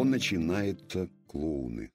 что начинается клоуны.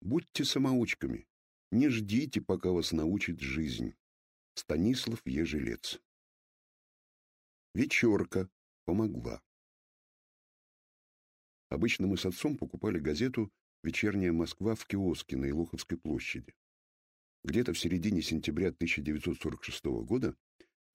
Будьте самоучками, не ждите, пока вас научит жизнь. Станислав Ежелец. Вечерка помогла. Обычно мы с отцом покупали газету «Вечерняя Москва» в киоске на Илоховской площади. Где-то в середине сентября 1946 года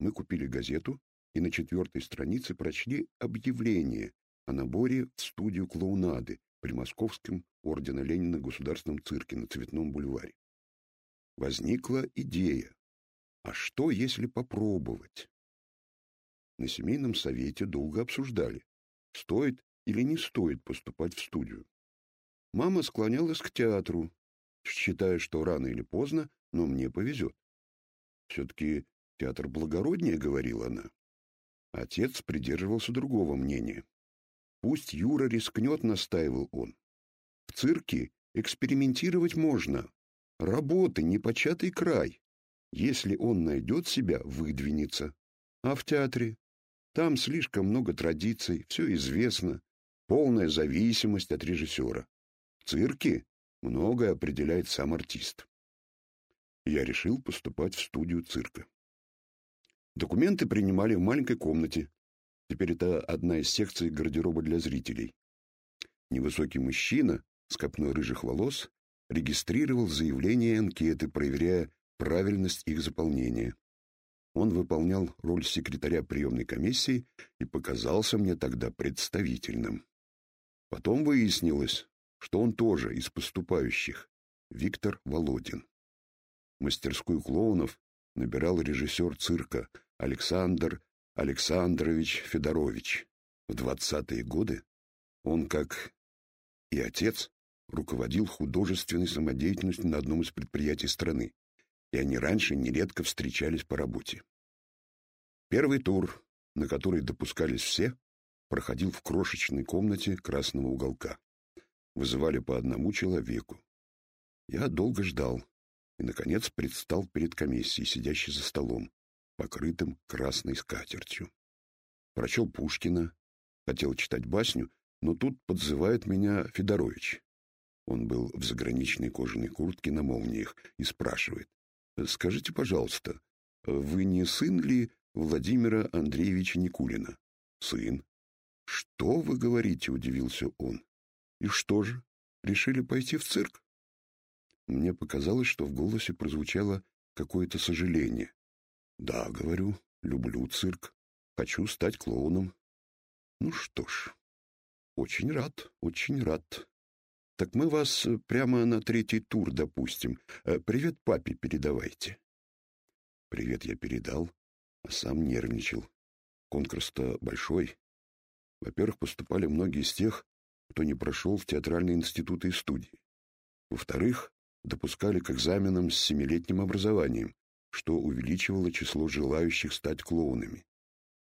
мы купили газету и на четвертой странице прочли объявление о наборе в студию клоунады при Московском ордена Ленина Государственном цирке на Цветном бульваре. Возникла идея. А что, если попробовать? На семейном совете долго обсуждали, стоит или не стоит поступать в студию. Мама склонялась к театру, считая, что рано или поздно, но мне повезет. Все-таки театр благороднее, говорила она. Отец придерживался другого мнения. Пусть Юра рискнет, настаивал он. В цирке экспериментировать можно. Работы непочатый край. Если он найдет себя, выдвинется. А в театре? Там слишком много традиций, все известно, полная зависимость от режиссера. В цирке многое определяет сам артист. Я решил поступать в студию цирка. Документы принимали в маленькой комнате. Теперь это одна из секций гардероба для зрителей. Невысокий мужчина с копной рыжих волос регистрировал заявления и анкеты, проверяя правильность их заполнения. Он выполнял роль секретаря приемной комиссии и показался мне тогда представительным. Потом выяснилось, что он тоже из поступающих, Виктор Володин. Мастерскую клоунов набирал режиссер цирка Александр Александрович Федорович. В двадцатые годы он, как и отец, руководил художественной самодеятельностью на одном из предприятий страны, и они раньше нередко встречались по работе. Первый тур, на который допускались все, проходил в крошечной комнате красного уголка. Вызывали по одному человеку. Я долго ждал и, наконец, предстал перед комиссией, сидящей за столом, покрытым красной скатертью. Прочел Пушкина, хотел читать басню, но тут подзывает меня Федорович. Он был в заграничной кожаной куртке на молниях и спрашивает. «Скажите, пожалуйста, вы не сын ли Владимира Андреевича Никулина?» «Сын». «Что вы говорите?» — удивился он. «И что же, решили пойти в цирк?» Мне показалось, что в голосе прозвучало какое-то сожаление. Да, говорю, люблю цирк. Хочу стать клоуном. Ну что ж, очень рад, очень рад. Так мы вас э, прямо на третий тур допустим. Э, привет папе передавайте. Привет я передал, а сам нервничал. Конкурс-то большой. Во-первых, поступали многие из тех, кто не прошел в театральные институты и студии. Во-вторых, допускали к экзаменам с семилетним образованием, что увеличивало число желающих стать клоунами.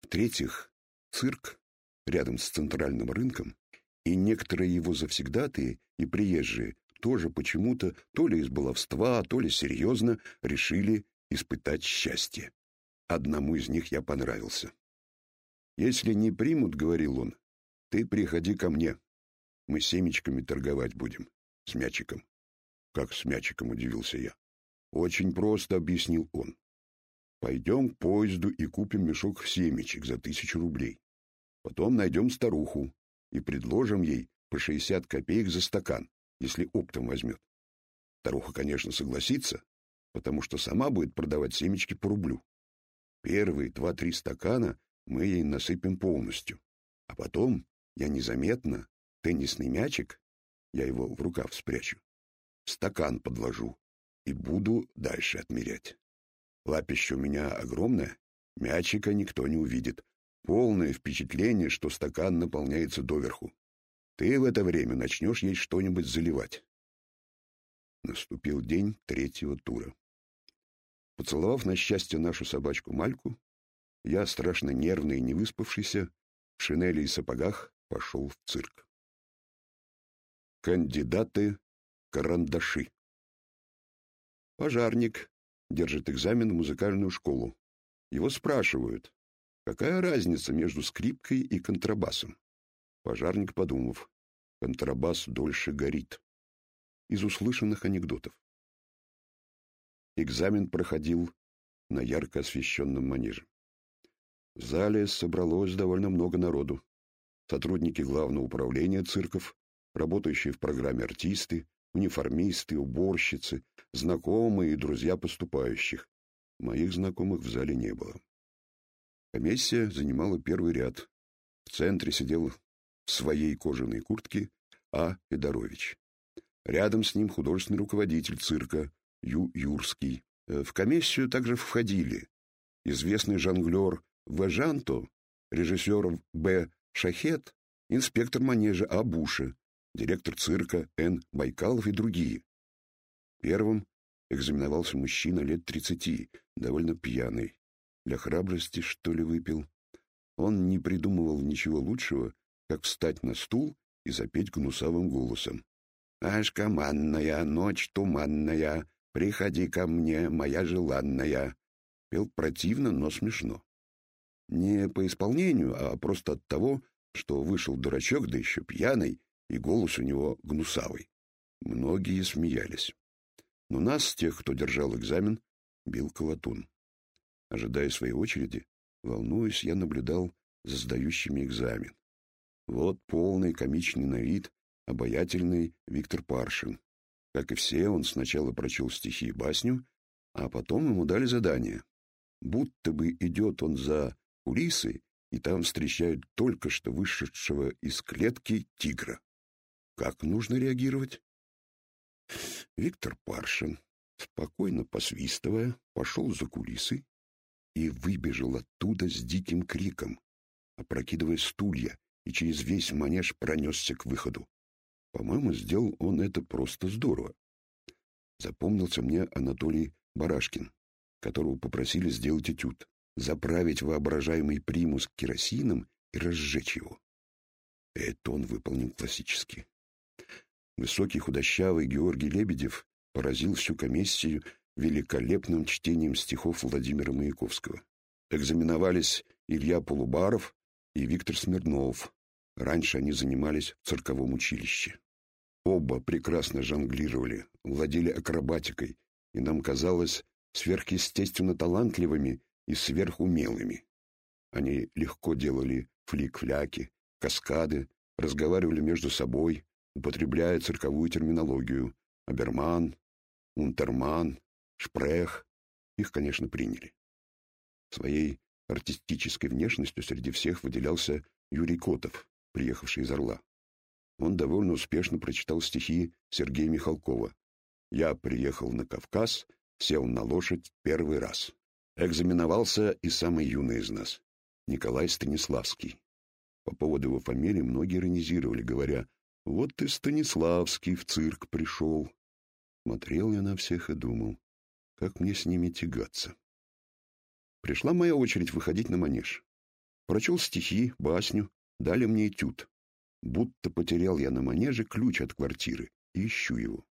В-третьих, цирк рядом с центральным рынком, и некоторые его завсегдатые и приезжие тоже почему-то то ли из баловства, то ли серьезно решили испытать счастье. Одному из них я понравился. «Если не примут, — говорил он, — ты приходи ко мне. Мы семечками торговать будем, с мячиком». «Как с мячиком?» — удивился я. Очень просто объяснил он. Пойдем к поезду и купим мешок семечек за тысячу рублей. Потом найдем старуху и предложим ей по шестьдесят копеек за стакан, если оптом возьмет. Старуха, конечно, согласится, потому что сама будет продавать семечки по рублю. Первые два-три стакана мы ей насыпем полностью. А потом я незаметно теннисный мячик, я его в рукав спрячу, стакан подложу и буду дальше отмерять. Лапище у меня огромное, мячика никто не увидит. Полное впечатление, что стакан наполняется доверху. Ты в это время начнешь ей что-нибудь заливать. Наступил день третьего тура. Поцеловав на счастье нашу собачку Мальку, я, страшно нервный и не выспавшийся, в шинели и сапогах пошел в цирк. Кандидаты-карандаши Пожарник держит экзамен в музыкальную школу. Его спрашивают, какая разница между скрипкой и контрабасом. Пожарник, подумав, Контрабас дольше горит. Из услышанных анекдотов. Экзамен проходил на ярко освещенном манеже. В зале собралось довольно много народу. Сотрудники главного управления цирков, работающие в программе артисты, униформисты, уборщицы, знакомые и друзья поступающих. Моих знакомых в зале не было. Комиссия занимала первый ряд. В центре сидел в своей кожаной куртке А. Федорович. Рядом с ним художественный руководитель цирка Ю. Юрский. Э, в комиссию также входили известный жонглер Важанто, режиссер Б. Шахет, инспектор манежа А. Буша, директор цирка Н. Байкалов и другие. Первым экзаменовался мужчина лет тридцати, довольно пьяный. Для храбрости, что ли, выпил. Он не придумывал ничего лучшего, как встать на стул и запеть гнусавым голосом. «Аж командная, ночь туманная, приходи ко мне, моя желанная». Пел противно, но смешно. Не по исполнению, а просто от того, что вышел дурачок, да еще пьяный, и голос у него гнусавый. Многие смеялись. Но нас, тех, кто держал экзамен, бил колотун. Ожидая своей очереди, волнуясь, я наблюдал за сдающими экзамен. Вот полный, комичный на вид, обаятельный Виктор Паршин. Как и все, он сначала прочел стихи и басню, а потом ему дали задание. Будто бы идет он за кулисы, и там встречают только что вышедшего из клетки тигра. Как нужно реагировать? Виктор Паршин, спокойно посвистывая, пошел за кулисы и выбежал оттуда с диким криком, опрокидывая стулья, и через весь манеж пронесся к выходу. По-моему, сделал он это просто здорово. Запомнился мне Анатолий Барашкин, которого попросили сделать этюд, заправить воображаемый примус керосином и разжечь его. Это он выполнил классически. Высокий худощавый Георгий Лебедев поразил всю комиссию великолепным чтением стихов Владимира Маяковского. Экзаменовались Илья Полубаров и Виктор Смирнов. Раньше они занимались в цирковом училище. Оба прекрасно жонглировали, владели акробатикой, и нам казалось сверхъестественно талантливыми и сверхумелыми. Они легко делали флик-фляки, каскады, разговаривали между собой, употребляя цирковую терминологию. Аберман, Унтерман, Шпрех. Их, конечно, приняли. Своей артистической внешностью среди всех выделялся Юрий Котов, приехавший из Орла. Он довольно успешно прочитал стихи Сергея Михалкова. «Я приехал на Кавказ, сел на лошадь первый раз». Экзаменовался и самый юный из нас, Николай Станиславский. По поводу его фамилии многие иронизировали, говоря, «Вот ты, Станиславский, в цирк пришел». Смотрел я на всех и думал, как мне с ними тягаться. Пришла моя очередь выходить на манеж. Прочел стихи, басню, дали мне этюд. Будто потерял я на манеже ключ от квартиры и ищу его.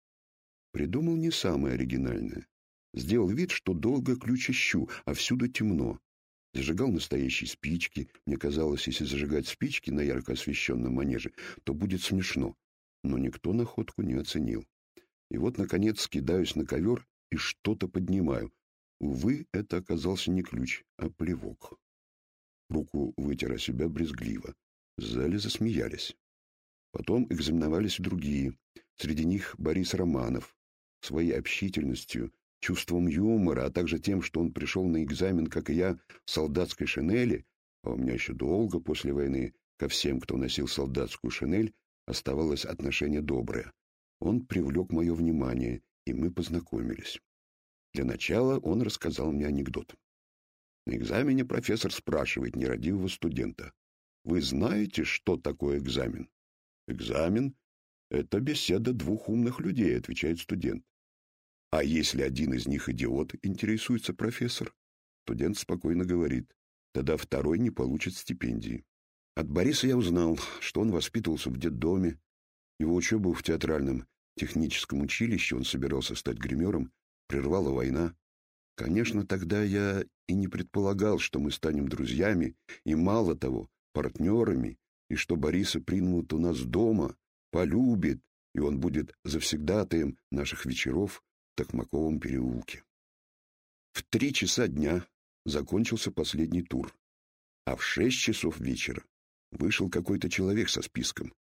Придумал не самое оригинальное. Сделал вид, что долго ключ ищу, а всюду темно. Зажигал настоящие спички. Мне казалось, если зажигать спички на ярко освещенном манеже, то будет смешно. Но никто находку не оценил. И вот, наконец, скидаюсь на ковер и что-то поднимаю. Увы, это оказался не ключ, а плевок. Руку вытер о себя брезгливо. В зале засмеялись. Потом экзаменовались другие. Среди них Борис Романов. Своей общительностью чувством юмора, а также тем, что он пришел на экзамен, как и я, в солдатской шинели, а у меня еще долго после войны ко всем, кто носил солдатскую шинель, оставалось отношение доброе. Он привлек мое внимание, и мы познакомились. Для начала он рассказал мне анекдот. На экзамене профессор спрашивает нерадивого студента. «Вы знаете, что такое экзамен?» «Экзамен — это беседа двух умных людей», — отвечает студент. А если один из них идиот, интересуется профессор? Студент спокойно говорит, тогда второй не получит стипендии. От Бориса я узнал, что он воспитывался в детдоме. Его учебу в театральном техническом училище, он собирался стать гримером, прервала война. Конечно, тогда я и не предполагал, что мы станем друзьями, и мало того, партнерами, и что Бориса примут у нас дома, полюбит, и он будет завсегдатаем наших вечеров Токмаковом переулке. В три часа дня закончился последний тур, а в шесть часов вечера вышел какой-то человек со списком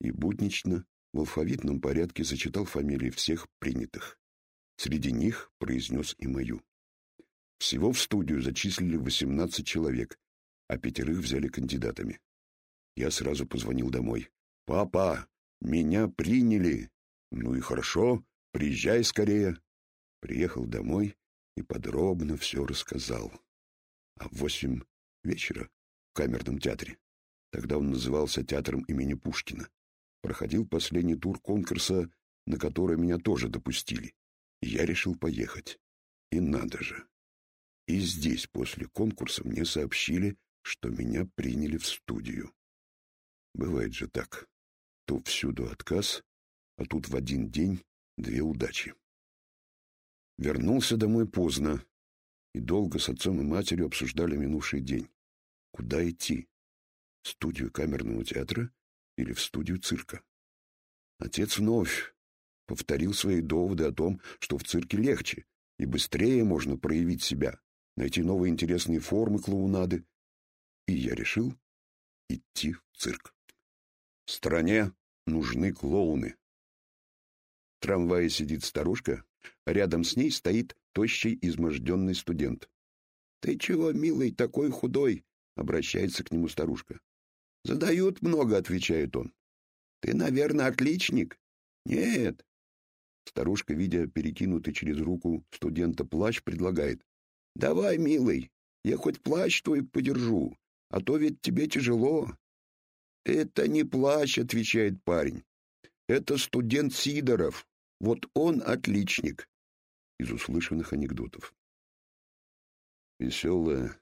и буднично в алфавитном порядке зачитал фамилии всех принятых. Среди них произнес и мою. Всего в студию зачислили 18 человек, а пятерых взяли кандидатами. Я сразу позвонил домой. «Папа, меня приняли!» «Ну и хорошо, приезжай скорее!» Приехал домой и подробно все рассказал. А в восемь вечера в камерном театре, тогда он назывался театром имени Пушкина, проходил последний тур конкурса, на который меня тоже допустили. Я решил поехать. И надо же. И здесь после конкурса мне сообщили, что меня приняли в студию. Бывает же так. То всюду отказ, а тут в один день две удачи. Вернулся домой поздно и долго с отцом и матерью обсуждали минувший день. Куда идти? В студию камерного театра или в студию цирка? Отец вновь повторил свои доводы о том, что в цирке легче и быстрее можно проявить себя, найти новые интересные формы клоунады. И я решил идти в цирк. Стране нужны клоуны. В трамвае сидит старушка, а рядом с ней стоит тощий, изможденный студент. «Ты чего, милый, такой худой?» — обращается к нему старушка. «Задают много», — отвечает он. «Ты, наверное, отличник?» «Нет». Старушка, видя перекинутый через руку студента плащ, предлагает. «Давай, милый, я хоть плащ твой подержу, а то ведь тебе тяжело». «Это не плащ», — отвечает парень. «Это студент Сидоров. Вот он отличник из услышанных анекдотов. Веселое,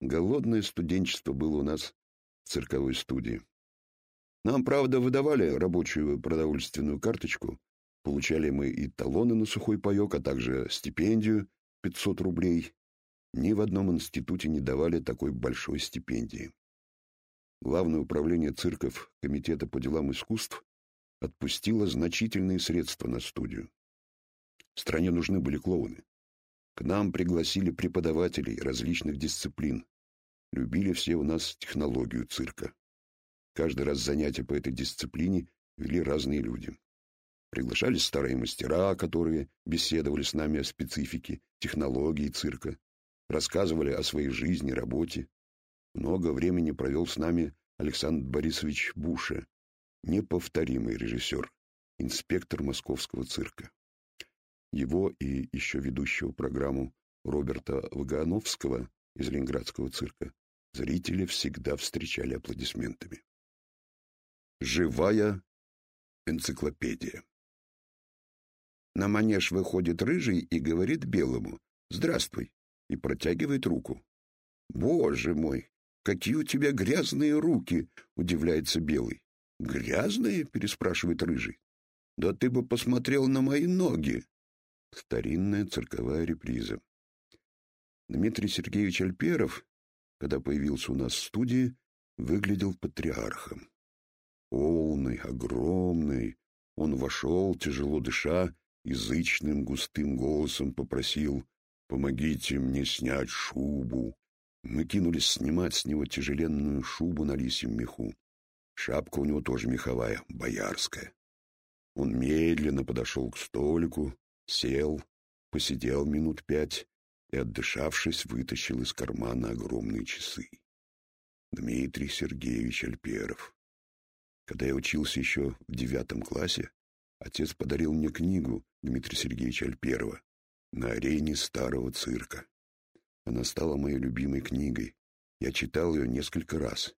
голодное студенчество было у нас в цирковой студии. Нам, правда, выдавали рабочую продовольственную карточку, получали мы и талоны на сухой паек, а также стипендию 500 рублей. Ни в одном институте не давали такой большой стипендии. Главное управление цирков Комитета по делам искусств отпустило значительные средства на студию. Стране нужны были клоуны. К нам пригласили преподавателей различных дисциплин. Любили все у нас технологию цирка. Каждый раз занятия по этой дисциплине вели разные люди. Приглашались старые мастера, которые беседовали с нами о специфике, технологии цирка, рассказывали о своей жизни, работе. Много времени провел с нами Александр Борисович Буша, неповторимый режиссер, инспектор московского цирка. Его и еще ведущего программу Роберта Вагановского из Ленинградского цирка зрители всегда встречали аплодисментами. Живая энциклопедия. На манеж выходит рыжий и говорит белому «Здравствуй» и протягивает руку. «Боже мой, какие у тебя грязные руки!» — удивляется белый. «Грязные?» — переспрашивает рыжий. «Да ты бы посмотрел на мои ноги!» Старинная цирковая реприза. Дмитрий Сергеевич Альперов, когда появился у нас в студии, выглядел патриархом. Полный, огромный, он вошел, тяжело дыша, язычным густым голосом попросил «Помогите мне снять шубу». Мы кинулись снимать с него тяжеленную шубу на лисьем меху. Шапка у него тоже меховая, боярская. Он медленно подошел к столику, сел, посидел минут пять и, отдышавшись, вытащил из кармана огромные часы. Дмитрий Сергеевич Альперов. Когда я учился еще в девятом классе, отец подарил мне книгу Дмитрия Сергеевича Альперова «На арене старого цирка». Она стала моей любимой книгой. Я читал ее несколько раз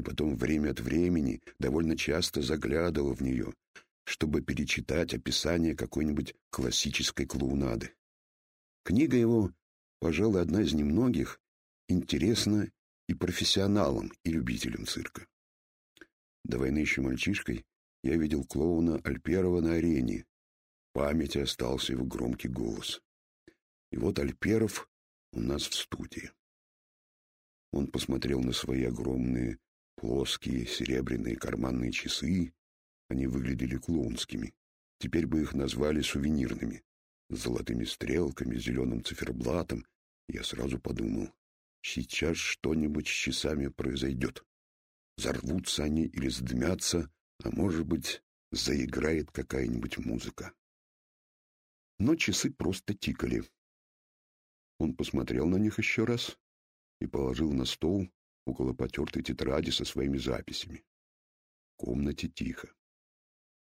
и потом время от времени довольно часто заглядывал в нее, чтобы перечитать описание какой-нибудь классической клоунады. Книга его, пожалуй, одна из немногих, интересна и профессионалам, и любителям цирка. До войны еще мальчишкой я видел клоуна Альперова на арене. В памяти остался его громкий голос. И вот Альперов у нас в студии. Он посмотрел на свои огромные плоские серебряные карманные часы, Они выглядели клоунскими. Теперь бы их назвали сувенирными. С золотыми стрелками, зеленым циферблатом. Я сразу подумал, сейчас что-нибудь с часами произойдет. Зарвутся они или сдмятся, а может быть, заиграет какая-нибудь музыка. Но часы просто тикали. Он посмотрел на них еще раз и положил на стол около потертой тетради со своими записями. В комнате тихо.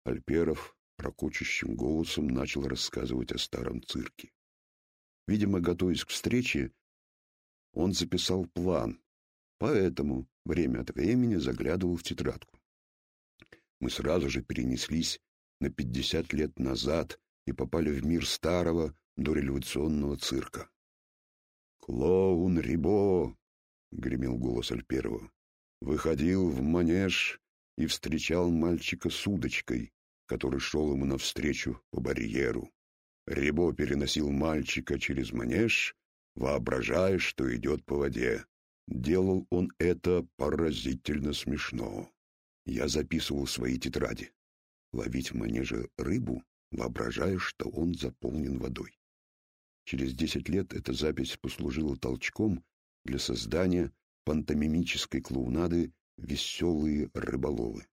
Альперов ракочущим голосом начал рассказывать о старом цирке. Видимо, готовясь к встрече, он записал план, поэтому время от времени заглядывал в тетрадку. Мы сразу же перенеслись на пятьдесят лет назад и попали в мир старого дореволюционного цирка. «Клоун Рибо!» — гремел голос Альперова. «Выходил в манеж и встречал мальчика с удочкой, который шел ему навстречу по барьеру. Рибо переносил мальчика через манеж, воображая, что идет по воде. Делал он это поразительно смешно. Я записывал свои тетради. Ловить в манеже рыбу, воображая, что он заполнен водой. Через десять лет эта запись послужила толчком для создания пантомимической клоунады «Веселые рыболовы».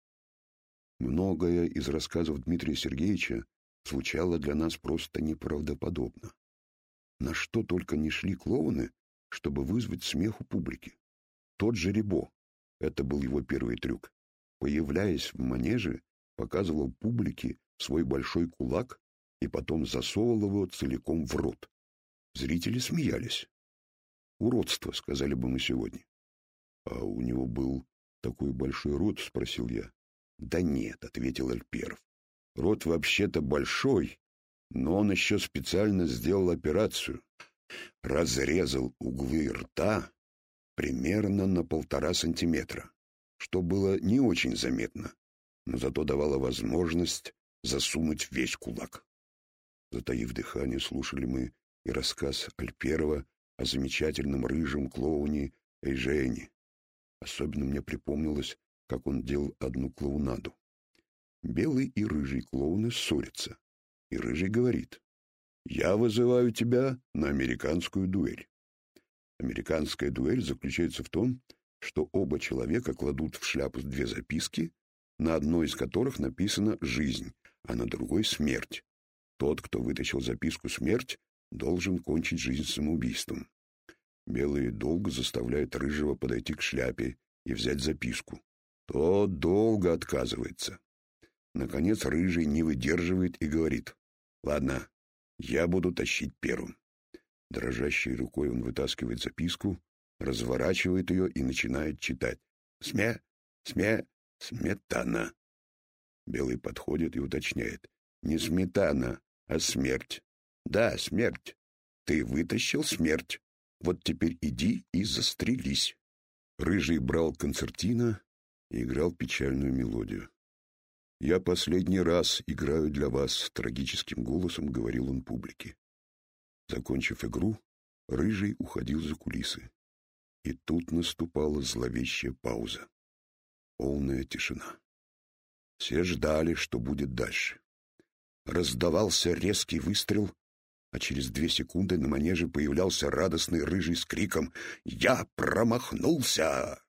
Многое из рассказов Дмитрия Сергеевича звучало для нас просто неправдоподобно. На что только не шли клоуны, чтобы вызвать смех у публики. Тот же Рибо, это был его первый трюк, появляясь в манеже, показывал публике свой большой кулак и потом засовывал его целиком в рот. Зрители смеялись. «Уродство», — сказали бы мы сегодня. «А у него был такой большой рот?» — спросил я. «Да нет», — ответил Альперов. «Рот вообще-то большой, но он еще специально сделал операцию. Разрезал углы рта примерно на полтора сантиметра, что было не очень заметно, но зато давало возможность засунуть весь кулак. Затаив дыхание, слушали мы и рассказ Альперова о замечательном рыжем клоуне Эйжене. Особенно мне припомнилось, как он делал одну клоунаду. Белый и рыжий клоуны ссорятся, и рыжий говорит, «Я вызываю тебя на американскую дуэль». Американская дуэль заключается в том, что оба человека кладут в шляпу две записки, на одной из которых написано «жизнь», а на другой «смерть». Тот, кто вытащил записку «смерть», должен кончить жизнь самоубийством. Белый долго заставляет Рыжего подойти к шляпе и взять записку. Тот долго отказывается. Наконец Рыжий не выдерживает и говорит, «Ладно, я буду тащить первым». Дрожащей рукой он вытаскивает записку, разворачивает ее и начинает читать. «Сме, сме, сметана». Белый подходит и уточняет. «Не сметана, а смерть». Да, смерть. Ты вытащил смерть. Вот теперь иди и застрелись. Рыжий брал концертино и играл печальную мелодию. «Я последний раз играю для вас», — трагическим голосом говорил он публике. Закончив игру, Рыжий уходил за кулисы. И тут наступала зловещая пауза. Полная тишина. Все ждали, что будет дальше. Раздавался резкий выстрел, а через две секунды на манеже появлялся радостный рыжий с криком «Я промахнулся!»